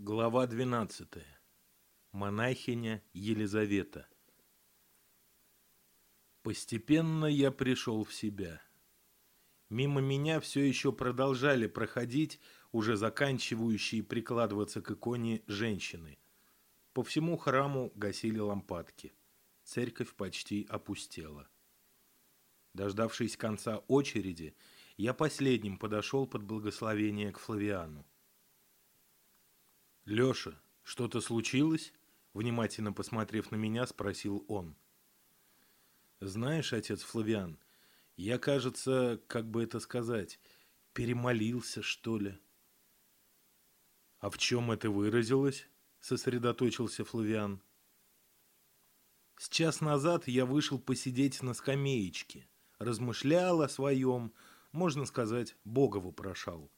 Глава 12. Монахиня Елизавета. Постепенно я пришел в себя. Мимо меня все еще продолжали проходить уже заканчивающие прикладываться к иконе женщины. По всему храму гасили лампадки. Церковь почти опустела. Дождавшись конца очереди, я последним подошел под благословение к Флавиану. «Леша, что-то случилось?» Внимательно посмотрев на меня, спросил он. «Знаешь, отец Флавиан, я, кажется, как бы это сказать, перемолился, что ли». «А в чем это выразилось?» — сосредоточился Флавиан. «С час назад я вышел посидеть на скамеечке, размышлял о своем, можно сказать, Бога вопрошал.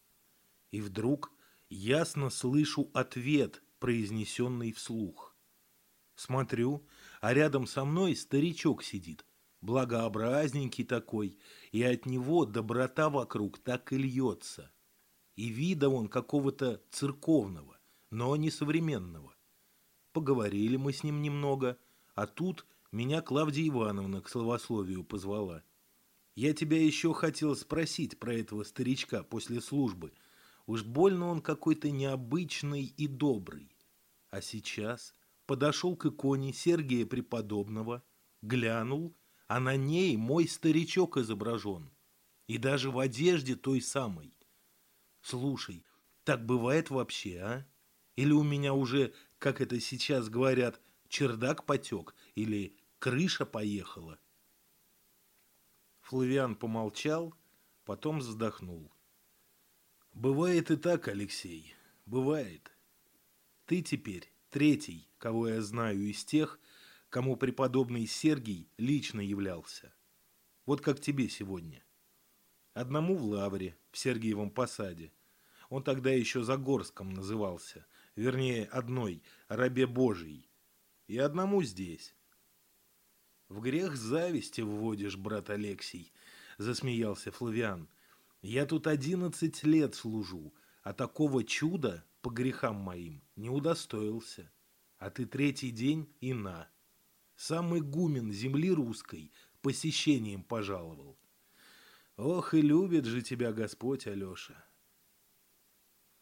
И вдруг ясно слышу ответ, произнесенный вслух. Смотрю, а рядом со мной старичок сидит, благообразненький такой, и от него доброта вокруг так и льется. И вида он какого-то церковного, но не современного. Поговорили мы с ним немного, а тут меня Клавдия Ивановна к словословию позвала. Я тебя еще хотел спросить про этого старичка после службы – Уж больно он какой-то необычный и добрый. А сейчас подошел к иконе Сергия Преподобного, глянул, а на ней мой старичок изображен. И даже в одежде той самой. Слушай, так бывает вообще, а? Или у меня уже, как это сейчас говорят, чердак потек, или крыша поехала? Флавиан помолчал, потом вздохнул. Бывает и так, Алексей, бывает. Ты теперь третий, кого я знаю из тех, кому преподобный Сергий лично являлся. Вот как тебе сегодня. Одному в Лавре, в Сергиевом посаде. Он тогда еще Загорском назывался, вернее, одной, рабе Божий. И одному здесь. В грех зависти вводишь, брат Алексей, засмеялся Флавиан. Я тут одиннадцать лет служу, а такого чуда по грехам моим не удостоился. А ты третий день и на. Самый гумен земли русской посещением пожаловал. Ох, и любит же тебя Господь, Алеша.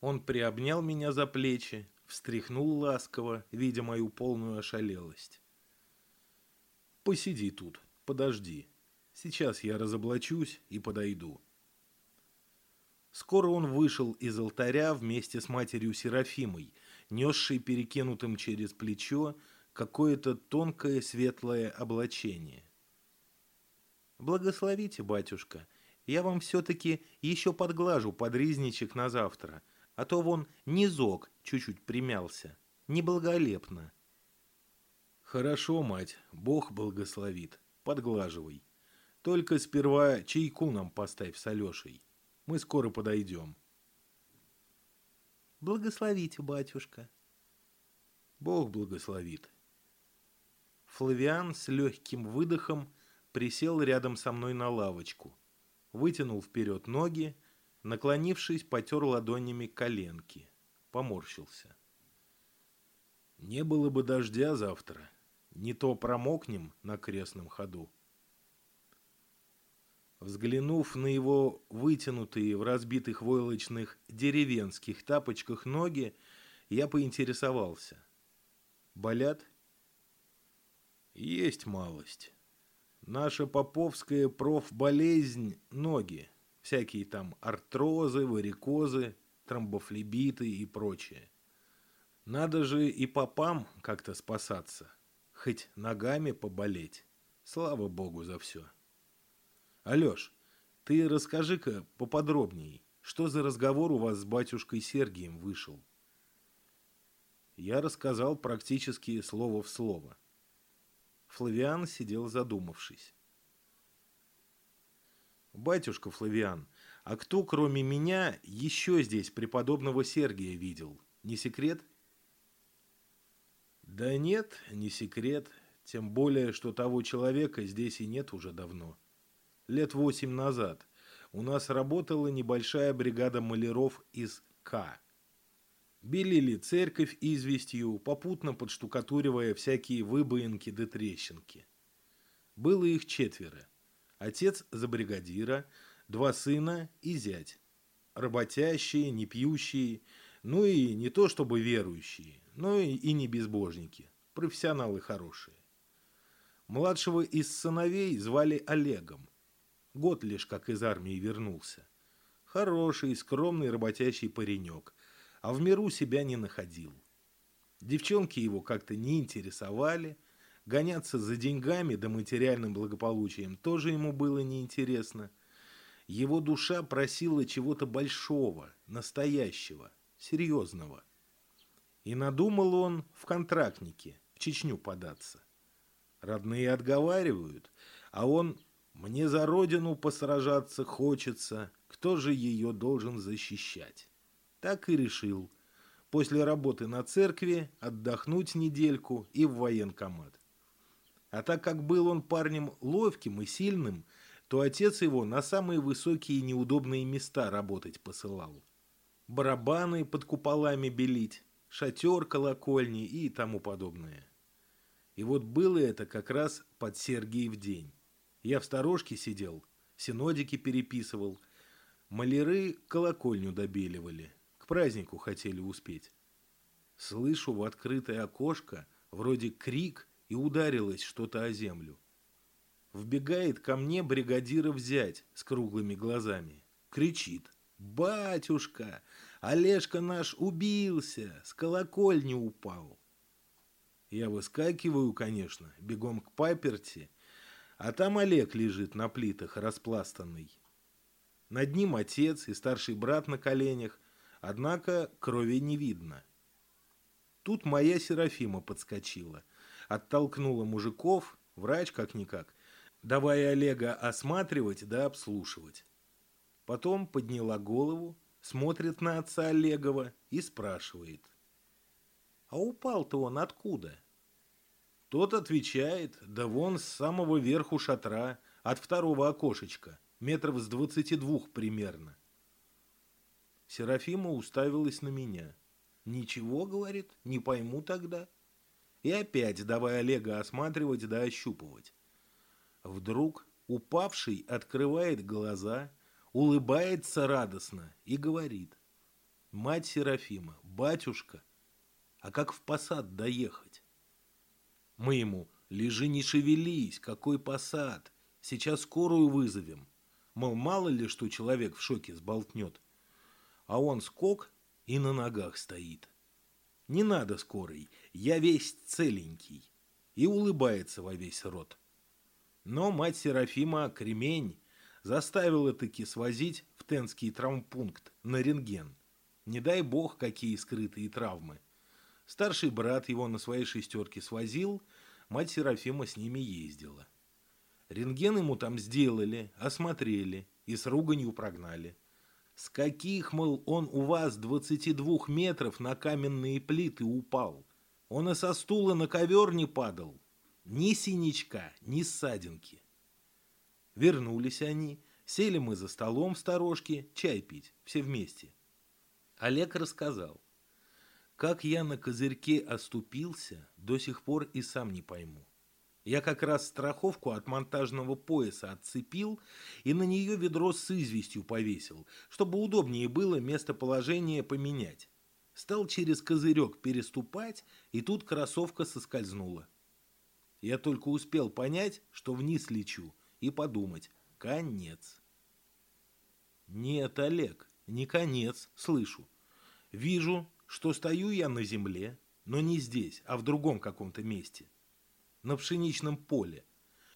Он приобнял меня за плечи, встряхнул ласково, видя мою полную ошалелость. Посиди тут, подожди. Сейчас я разоблачусь и подойду. Скоро он вышел из алтаря вместе с матерью Серафимой, несшей перекинутым через плечо какое-то тонкое светлое облачение. «Благословите, батюшка, я вам все-таки еще подглажу подризничек на завтра, а то вон низок чуть-чуть примялся, неблаголепно». «Хорошо, мать, Бог благословит, подглаживай. Только сперва чайку нам поставь с Алешей». Мы скоро подойдем. Благословите, батюшка. Бог благословит. Флавиан с легким выдохом присел рядом со мной на лавочку, вытянул вперед ноги, наклонившись, потер ладонями коленки, поморщился. Не было бы дождя завтра, не то промокнем на крестном ходу. Взглянув на его вытянутые в разбитых войлочных деревенских тапочках ноги, я поинтересовался. «Болят?» «Есть малость. Наша поповская профболезнь – ноги. Всякие там артрозы, варикозы, тромбофлебиты и прочее. Надо же и попам как-то спасаться, хоть ногами поболеть. Слава богу за все». Алеш, ты расскажи-ка поподробнее, что за разговор у вас с батюшкой Сергием вышел? Я рассказал практически слово в слово. Флавиан сидел задумавшись. «Батюшка Флавиан, а кто, кроме меня, еще здесь преподобного Сергия видел? Не секрет?» «Да нет, не секрет. Тем более, что того человека здесь и нет уже давно лет восемь назад у нас работала небольшая бригада маляров из К. Белили церковь известью, попутно подштукатуривая всякие выбоинки да трещинки. Было их четверо. Отец за бригадира, два сына и зять. Работящие, не пьющие, ну и не то чтобы верующие, но и, и не безбожники, профессионалы хорошие. Младшего из сыновей звали Олегом. Год лишь как из армии вернулся. Хороший, скромный, работящий паренек, а в миру себя не находил. Девчонки его как-то не интересовали, гоняться за деньгами да материальным благополучием тоже ему было неинтересно. Его душа просила чего-то большого, настоящего, серьезного. И надумал он в контрактнике, в Чечню податься. Родные отговаривают, а он «мне за родину посражаться хочется, кто же ее должен защищать?» Так и решил. После работы на церкви отдохнуть недельку и в военкомат. А так как был он парнем ловким и сильным, то отец его на самые высокие неудобные места работать посылал. Барабаны под куполами белить, шатер колокольни и тому подобное. И вот было это как раз под Сергиев день. Я в сторожке сидел, синодики переписывал, маляры колокольню добеливали, к празднику хотели успеть. Слышу в открытое окошко вроде крик и ударилось что-то о землю. Вбегает ко мне бригадира взять с круглыми глазами. Кричит. «Батюшка, Олежка наш убился, с колокольни упал». Я выскакиваю, конечно, бегом к паперти, а там Олег лежит на плитах, распластанный. Над ним отец и старший брат на коленях, однако крови не видно. Тут моя Серафима подскочила, оттолкнула мужиков, врач как-никак, давая Олега осматривать да обслушивать. Потом подняла голову, смотрит на отца Олегова и спрашивает – а упал-то он откуда? Тот отвечает, да вон с самого верху шатра, от второго окошечка, метров с двадцати двух примерно. Серафима уставилась на меня. «Ничего, — говорит, — не пойму тогда». И опять давай Олега осматривать да ощупывать. Вдруг упавший открывает глаза, улыбается радостно и говорит. «Мать Серафима, батюшка, а как в посад доехать? Мы ему, лежи не шевелись, какой посад, сейчас скорую вызовем. Мол, мало ли, что человек в шоке сболтнет. А он скок и на ногах стоит. Не надо скорой, я весь целенький. И улыбается во весь рот. Но мать Серафима Кремень заставила таки свозить в Тенский травмпункт на рентген. Не дай бог, какие скрытые травмы. Старший брат его на своей шестерке свозил, мать Серафима с ними ездила. Рентген ему там сделали, осмотрели и с руганью прогнали. С каких, мол, он у вас 22 метров на каменные плиты упал? Он и со стула на ковер не падал. Ни синячка, ни ссадинки. Вернулись они, сели мы за столом в сторожке, чай пить, все вместе. Олег рассказал. Как я на козырьке оступился, до сих пор и сам не пойму. Я как раз страховку от монтажного пояса отцепил и на нее ведро с известью повесил, чтобы удобнее было местоположение поменять. Стал через козырек переступать, и тут кроссовка соскользнула. Я только успел понять, что вниз лечу, и подумать – конец. Нет, Олег, не конец, слышу. Вижу, что стою я на земле, но не здесь, а в другом каком-то месте. На пшеничном поле.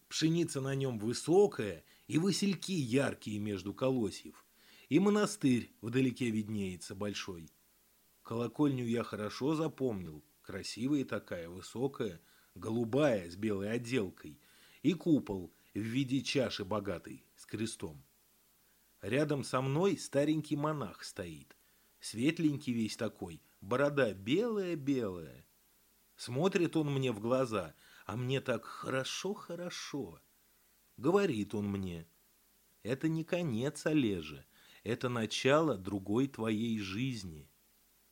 Пшеница на нем высокая, и васильки яркие между колосьев. И монастырь вдалеке виднеется большой. Колокольню я хорошо запомнил, красивая такая, высокая, голубая, с белой отделкой, и купол в виде чаши богатой, с крестом. Рядом со мной старенький монах стоит – Светленький весь такой, борода белая-белая. Смотрит он мне в глаза, а мне так хорошо-хорошо. Говорит он мне, это не конец, Олежа, это начало другой твоей жизни.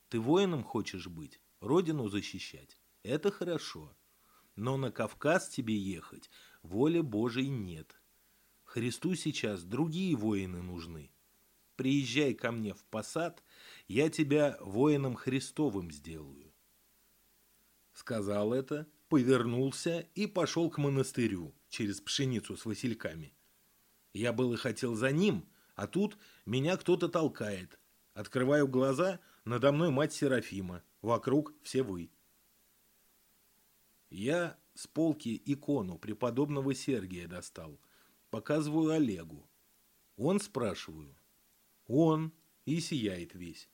Ты воином хочешь быть, родину защищать. Это хорошо. Но на Кавказ тебе ехать воли Божией нет. Христу сейчас другие воины нужны. Приезжай ко мне в посад, я тебя воином Христовым сделаю. Сказал это, повернулся и пошел к монастырю через пшеницу с васильками. Я было хотел за ним, а тут меня кто-то толкает. Открываю глаза, надо мной мать Серафима, вокруг все вы. Я с полки икону преподобного Сергия достал. Показываю Олегу. Он спрашиваю. Он и сияет весь.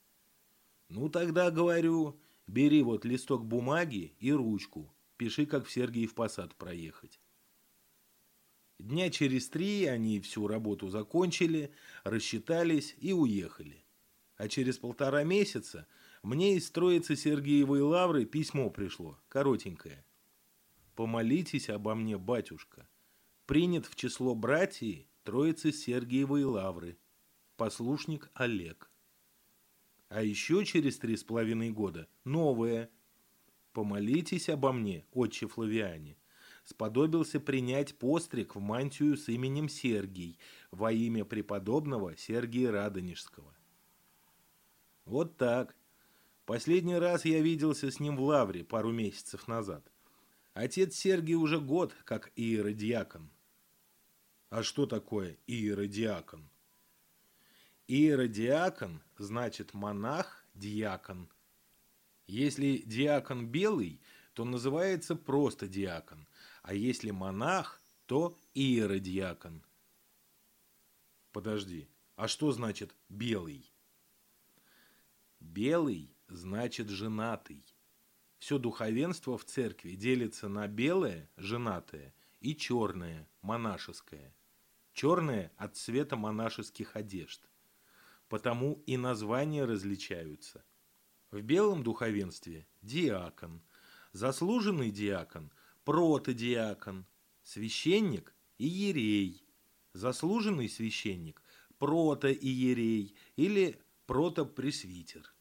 Ну тогда говорю, бери вот листок бумаги и ручку. Пиши, как в Сергиев посад проехать. Дня через три они всю работу закончили, рассчитались и уехали. А через полтора месяца мне из Троицы Сергиевой Лавры письмо пришло, коротенькое. «Помолитесь обо мне, батюшка. Принят в число братьев Троицы Сергиевой Лавры. Послушник Олег». А еще через три с половиной года новое. «Помолитесь обо мне, отче Флавиане» сподобился принять постриг в мантию с именем Сергий во имя преподобного Сергия Радонежского. Вот так. Последний раз я виделся с ним в Лавре пару месяцев назад. Отец Сергий уже год как иеродиакон. А что такое иеродиакон? Иеродиакон значит монах-диакон. Если диакон белый, то называется просто диакон, а если монах, то иеродиакон. Подожди, а что значит белый? Белый значит женатый. Все духовенство в церкви делится на белое, женатое, и черное, монашеское. Черное от цвета монашеских одежд. Потому и названия различаются. В белом духовенстве – диакон, заслуженный диакон – протодиакон, священник – иерей, заслуженный священник – протоиерей или протопресвитер.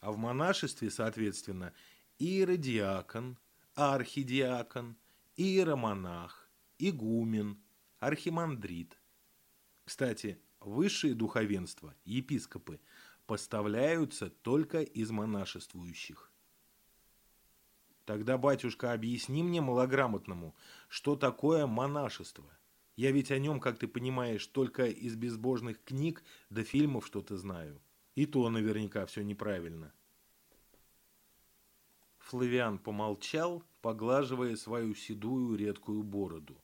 А в монашестве, соответственно, иеродиакон, архидиакон, иеромонах, игумен, архимандрит. Кстати, высшие духовенства, епископы, поставляются только из монашествующих. Тогда, батюшка, объясни мне малограмотному, что такое монашество. Я ведь о нем, как ты понимаешь, только из безбожных книг до фильмов что-то знаю. И то наверняка все неправильно. Флавиан помолчал, поглаживая свою седую редкую бороду.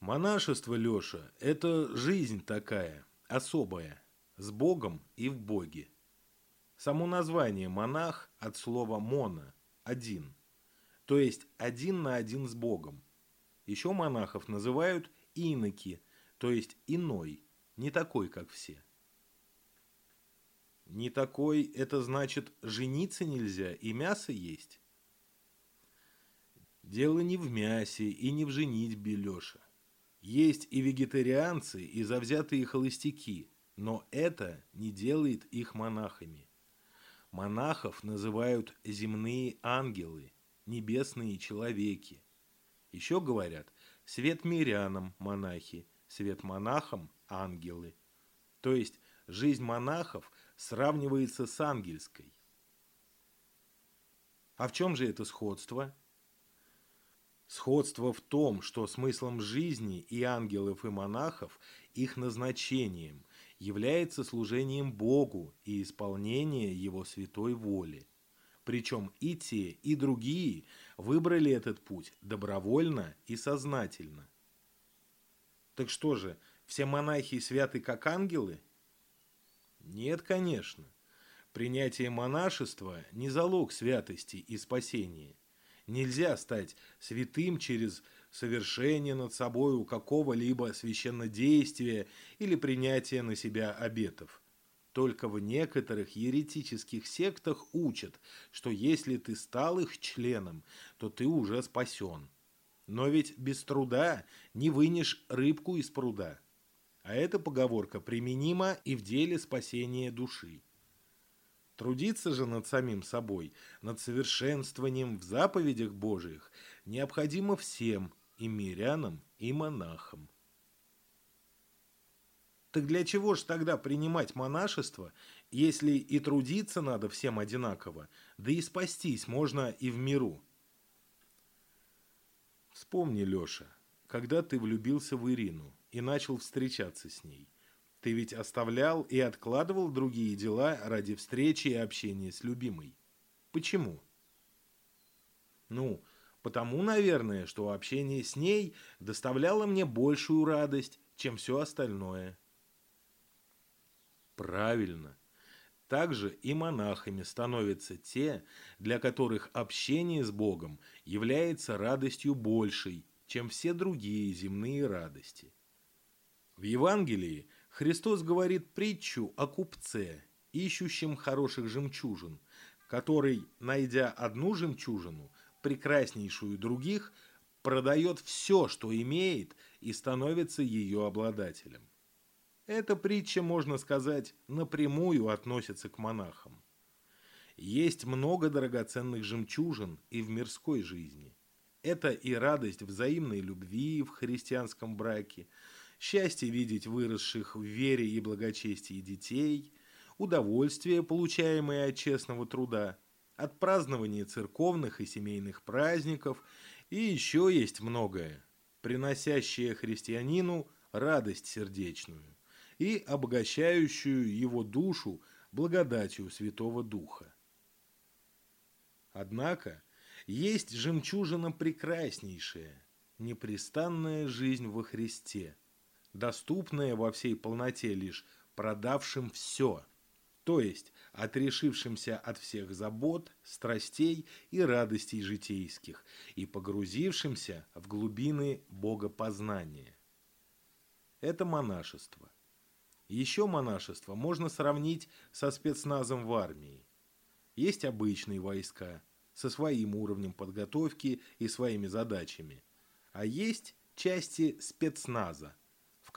Монашество, Леша, это жизнь такая, особая, с Богом и в Боге. Само название «монах» от слова «мона» – «один», то есть один на один с Богом. Еще монахов называют иноки, то есть иной, не такой, как все. Не такой – это значит жениться нельзя и мясо есть? Дело не в мясе и не в женитьбе, Леша. Есть и вегетарианцы, и завзятые холостяки, но это не делает их монахами. Монахов называют земные ангелы, небесные человеки. Еще говорят, свет мирянам – монахи, свет монахам – ангелы. То есть жизнь монахов сравнивается с ангельской. А в чем же это сходство? Сходство в том, что смыслом жизни и ангелов, и монахов, их назначением, является служением Богу и исполнение Его святой воли. Причем и те, и другие выбрали этот путь добровольно и сознательно. Так что же, все монахи святы как ангелы? Нет, конечно. Принятие монашества не залог святости и спасения. Нельзя стать святым через совершение над собою какого-либо священнодействия или принятия на себя обетов. Только в некоторых еретических сектах учат, что если ты стал их членом, то ты уже спасен. Но ведь без труда не вынешь рыбку из пруда. А эта поговорка применима и в деле спасения души. Трудиться же над самим собой, над совершенствованием в заповедях Божиих необходимо всем, и мирянам, и монахам. Так для чего же тогда принимать монашество, если и трудиться надо всем одинаково, да и спастись можно и в миру? Вспомни, Леша, когда ты влюбился в Ирину и начал встречаться с ней, ты ведь оставлял и откладывал другие дела ради встречи и общения с любимой. Почему? Ну, потому, наверное, что общение с ней доставляло мне большую радость, чем все остальное. Правильно. Также и монахами становятся те, для которых общение с Богом является радостью большей, чем все другие земные радости. В Евангелии Христос говорит притчу о купце, ищущем хороших жемчужин, который, найдя одну жемчужину, прекраснейшую других, продает все, что имеет, и становится ее обладателем. Эта притча, можно сказать, напрямую относится к монахам. Есть много драгоценных жемчужин и в мирской жизни. Это и радость взаимной любви в христианском браке, счастье видеть выросших в вере и благочестии детей, удовольствие, получаемое от честного труда, от празднования церковных и семейных праздников, и еще есть многое, приносящее христианину радость сердечную и обогащающую его душу благодатью Святого Духа. Однако есть жемчужина прекраснейшая, непрестанная жизнь во Христе, доступная во всей полноте лишь продавшим все, то есть отрешившимся от всех забот, страстей и радостей житейских и погрузившимся в глубины богопознания. Это монашество. Еще монашество можно сравнить со спецназом в армии. Есть обычные войска со своим уровнем подготовки и своими задачами, а есть части спецназа,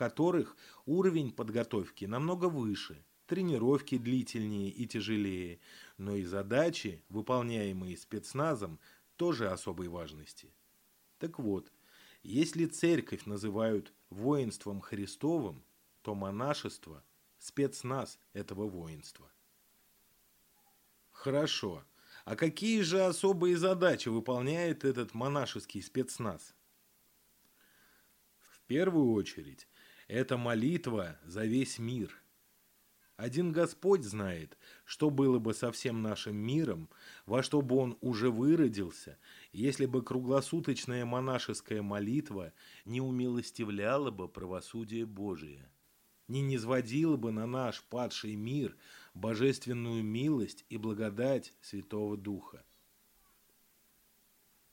которых уровень подготовки намного выше, тренировки длительнее и тяжелее, но и задачи, выполняемые спецназом, тоже особой важности. Так вот, если церковь называют воинством Христовым, то монашество – спецназ этого воинства. Хорошо. А какие же особые задачи выполняет этот монашеский спецназ? В первую очередь, это молитва за весь мир. Один Господь знает, что было бы со всем нашим миром, во что бы он уже выродился, если бы круглосуточная монашеская молитва не умилостивляла бы правосудие Божие не низводила бы на наш падший мир божественную милость и благодать Святого Духа.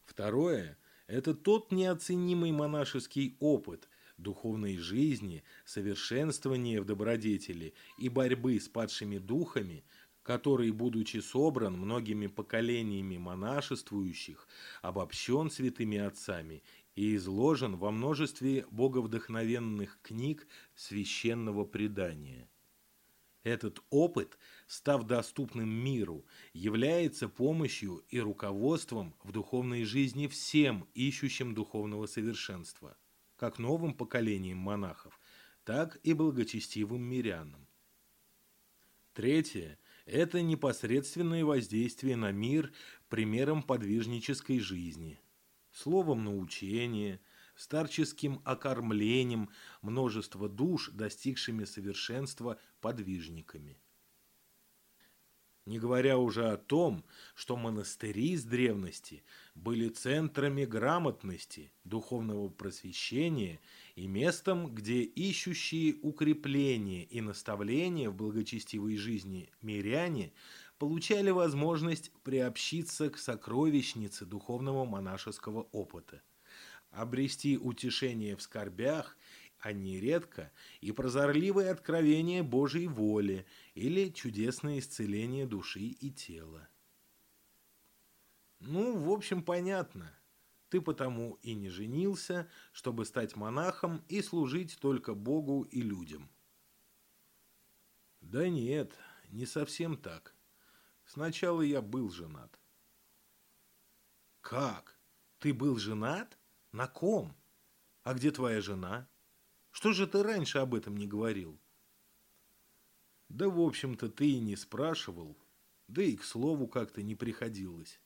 Второе – это тот неоценимый монашеский опыт духовной жизни, совершенствования в добродетели и борьбы с падшими духами, который, будучи собран многими поколениями монашествующих, обобщен святыми отцами и изложен во множестве боговдохновенных книг священного предания. Этот опыт, став доступным миру, является помощью и руководством в духовной жизни всем ищущим духовного совершенства, как новым поколениям монахов, так и благочестивым мирянам. Третье – это непосредственное воздействие на мир примером подвижнической жизни – словом научения, старческим окормлением множества душ, достигшими совершенства подвижниками. Не говоря уже о том, что монастыри с древности были центрами грамотности, духовного просвещения и местом, где ищущие укрепления и наставления в благочестивой жизни миряне получали возможность приобщиться к сокровищнице духовного монашеского опыта, обрести утешение в скорбях, а нередко и прозорливое откровение Божьей воли или чудесное исцеление души и тела. Ну, в общем, понятно. Ты потому и не женился, чтобы стать монахом и служить только Богу и людям. Да нет, не совсем так. Сначала я был женат. Как? Ты был женат? На ком? А где твоя жена? Что же ты раньше об этом не говорил? Да, в общем-то, ты и не спрашивал, да и к слову как-то не приходилось.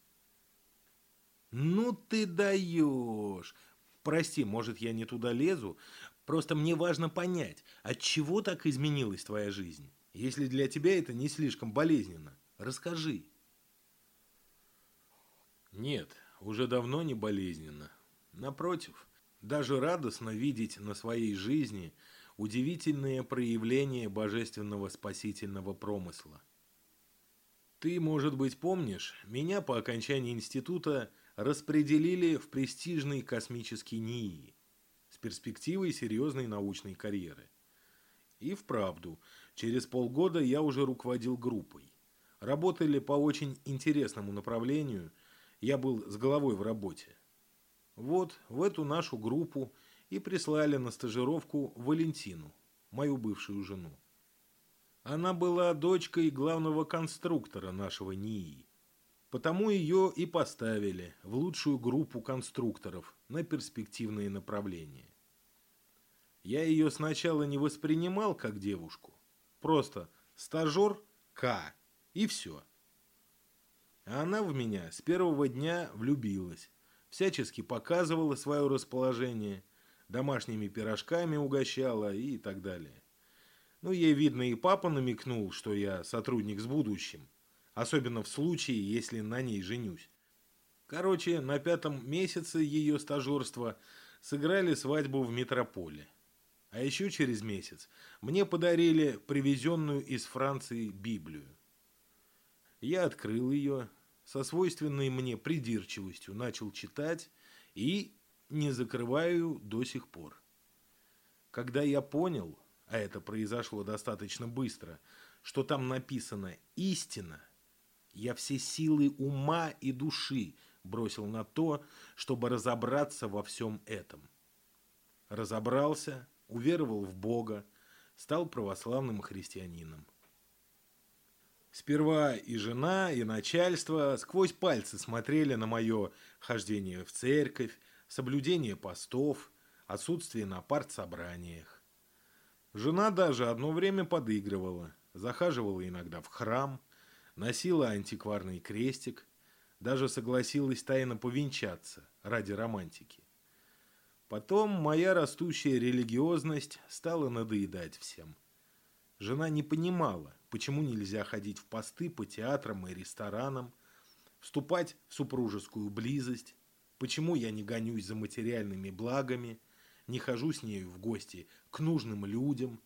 Ну ты даешь. Прости, может, я не туда лезу. Просто мне важно понять, от чего так изменилась твоя жизнь. Если для тебя это не слишком болезненно, расскажи. Нет, уже давно не болезненно. Напротив, даже радостно видеть на своей жизни удивительные проявления божественного спасительного промысла. Ты, может быть, помнишь, меня по окончании института распределили в престижный космический НИИ с перспективой серьезной научной карьеры. И вправду, через полгода я уже руководил группой. Работали по очень интересному направлению, я был с головой в работе. Вот в эту нашу группу и прислали на стажировку Валентину, мою бывшую жену. Она была дочкой главного конструктора нашего НИИ. Потому ее и поставили в лучшую группу конструкторов на перспективные направления. Я ее сначала не воспринимал как девушку. Просто стажер К. И все. А она в меня с первого дня влюбилась. Всячески показывала свое расположение. Домашними пирожками угощала и так далее. Ну, ей, видно, и папа намекнул, что я сотрудник с будущим особенно в случае, если на ней женюсь. Короче, на пятом месяце ее стажерства сыграли свадьбу в метрополе. А еще через месяц мне подарили привезенную из Франции Библию. Я открыл ее, со свойственной мне придирчивостью начал читать и не закрываю до сих пор. Когда я понял, а это произошло достаточно быстро, что там написано «истина», я все силы ума и души бросил на то, чтобы разобраться во всем этом. Разобрался, уверовал в Бога, стал православным христианином. Сперва и жена, и начальство сквозь пальцы смотрели на мое хождение в церковь, соблюдение постов, отсутствие на партсобраниях. Жена даже одно время подыгрывала, захаживала иногда в храм – носила антикварный крестик, даже согласилась тайно повенчаться ради романтики. Потом моя растущая религиозность стала надоедать всем. Жена не понимала, почему нельзя ходить в посты по театрам и ресторанам, вступать в супружескую близость, почему я не гонюсь за материальными благами, не хожу с нею в гости к нужным людям,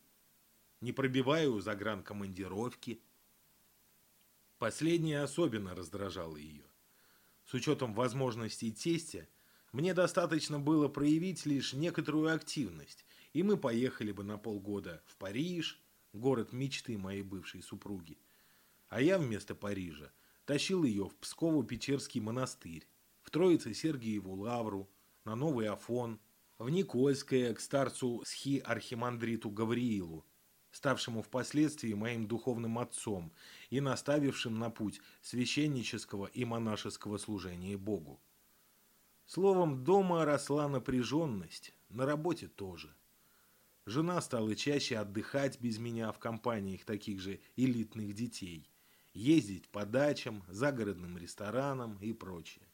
не пробиваю загранкомандировки – Последнее особенно раздражало ее. С учетом возможностей тестя, мне достаточно было проявить лишь некоторую активность, и мы поехали бы на полгода в Париж, город мечты моей бывшей супруги. А я вместо Парижа тащил ее в Псково-Печерский монастырь, в Троице-Сергиеву лавру, на Новый Афон, в Никольское к старцу Схи-архимандриту Гавриилу, ставшему впоследствии моим духовным отцом и наставившим на путь священнического и монашеского служения Богу. Словом, дома росла напряженность, на работе тоже. Жена стала чаще отдыхать без меня в компаниях таких же элитных детей, ездить по дачам, загородным ресторанам и прочее.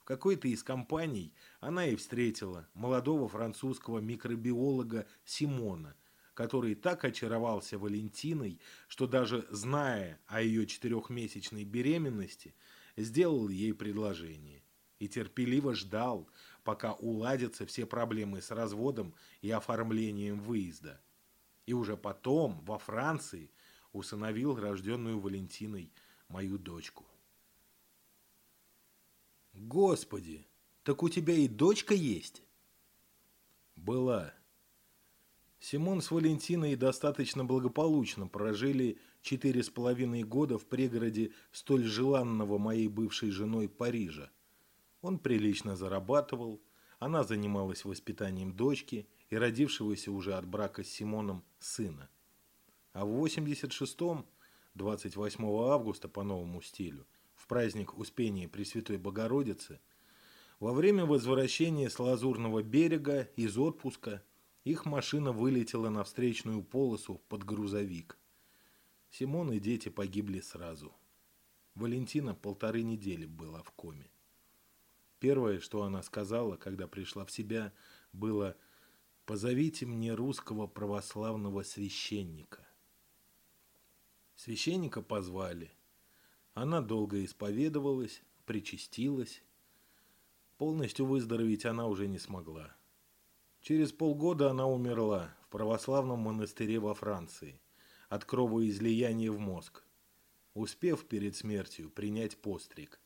В какой-то из компаний она и встретила молодого французского микробиолога Симона – который так очаровался Валентиной, что даже зная о ее четырехмесячной беременности, сделал ей предложение и терпеливо ждал, пока уладятся все проблемы с разводом и оформлением выезда. И уже потом, во Франции, усыновил рожденную Валентиной мою дочку. Господи, так у тебя и дочка есть? Была. Симон с Валентиной достаточно благополучно прожили четыре с половиной года в пригороде столь желанного моей бывшей женой Парижа. Он прилично зарабатывал, она занималась воспитанием дочки и родившегося уже от брака с Симоном сына. А в 86-м 28 августа по новому стилю, в праздник Успения Пресвятой Богородицы, во время возвращения с Лазурного берега из отпуска их машина вылетела на встречную полосу под грузовик. Симон и дети погибли сразу. Валентина полторы недели была в коме. Первое, что она сказала, когда пришла в себя, было «Позовите мне русского православного священника». Священника позвали. Она долго исповедовалась, причастилась. Полностью выздороветь она уже не смогла. Через полгода она умерла в православном монастыре во Франции от кровоизлияния в мозг успев перед смертью принять постриг.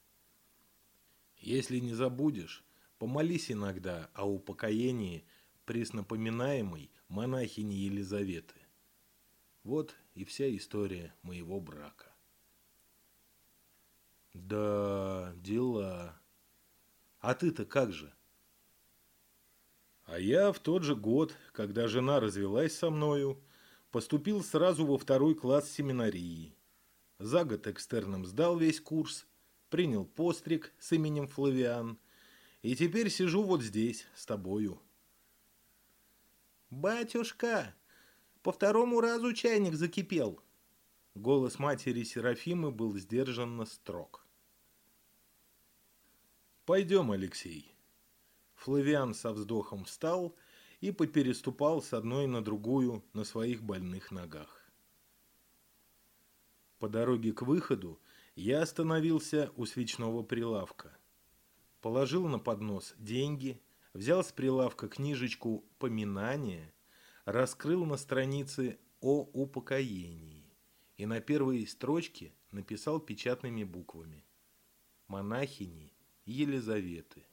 Если не забудешь, помолись иногда о упокоении преснопоминаемой монахини Елизаветы. Вот и вся история моего брака. Да, дела. А ты-то как же? А я в тот же год, когда жена развелась со мною, поступил сразу во второй класс семинарии – за год экстерном сдал весь курс, принял постриг с именем Флавиан, и теперь сижу вот здесь, с тобою. «Батюшка, по второму разу чайник закипел!» Голос матери Серафимы был сдержанно строг. «Пойдем, Алексей». Флавиан со вздохом встал и попереступал с одной на другую на своих больных ногах. По дороге к выходу я остановился у свечного прилавка. Положил на поднос деньги, взял с прилавка книжечку «Поминание», раскрыл на странице о упокоении и на первой строчке написал печатными буквами «Монахини Елизаветы».